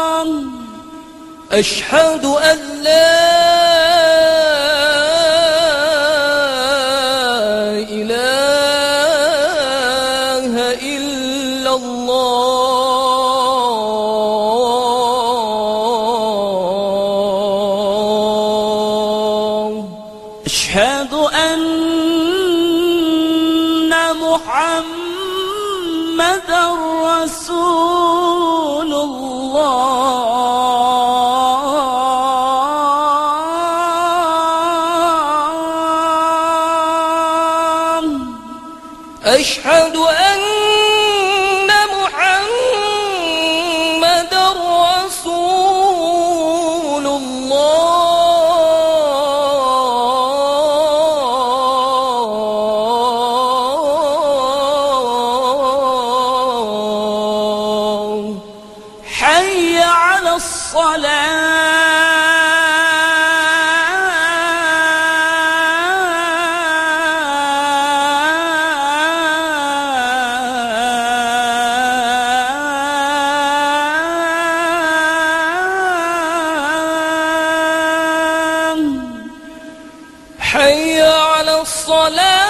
الله أشهد أن لا محمد رسول الله. أشهد أن حي على الصلاة.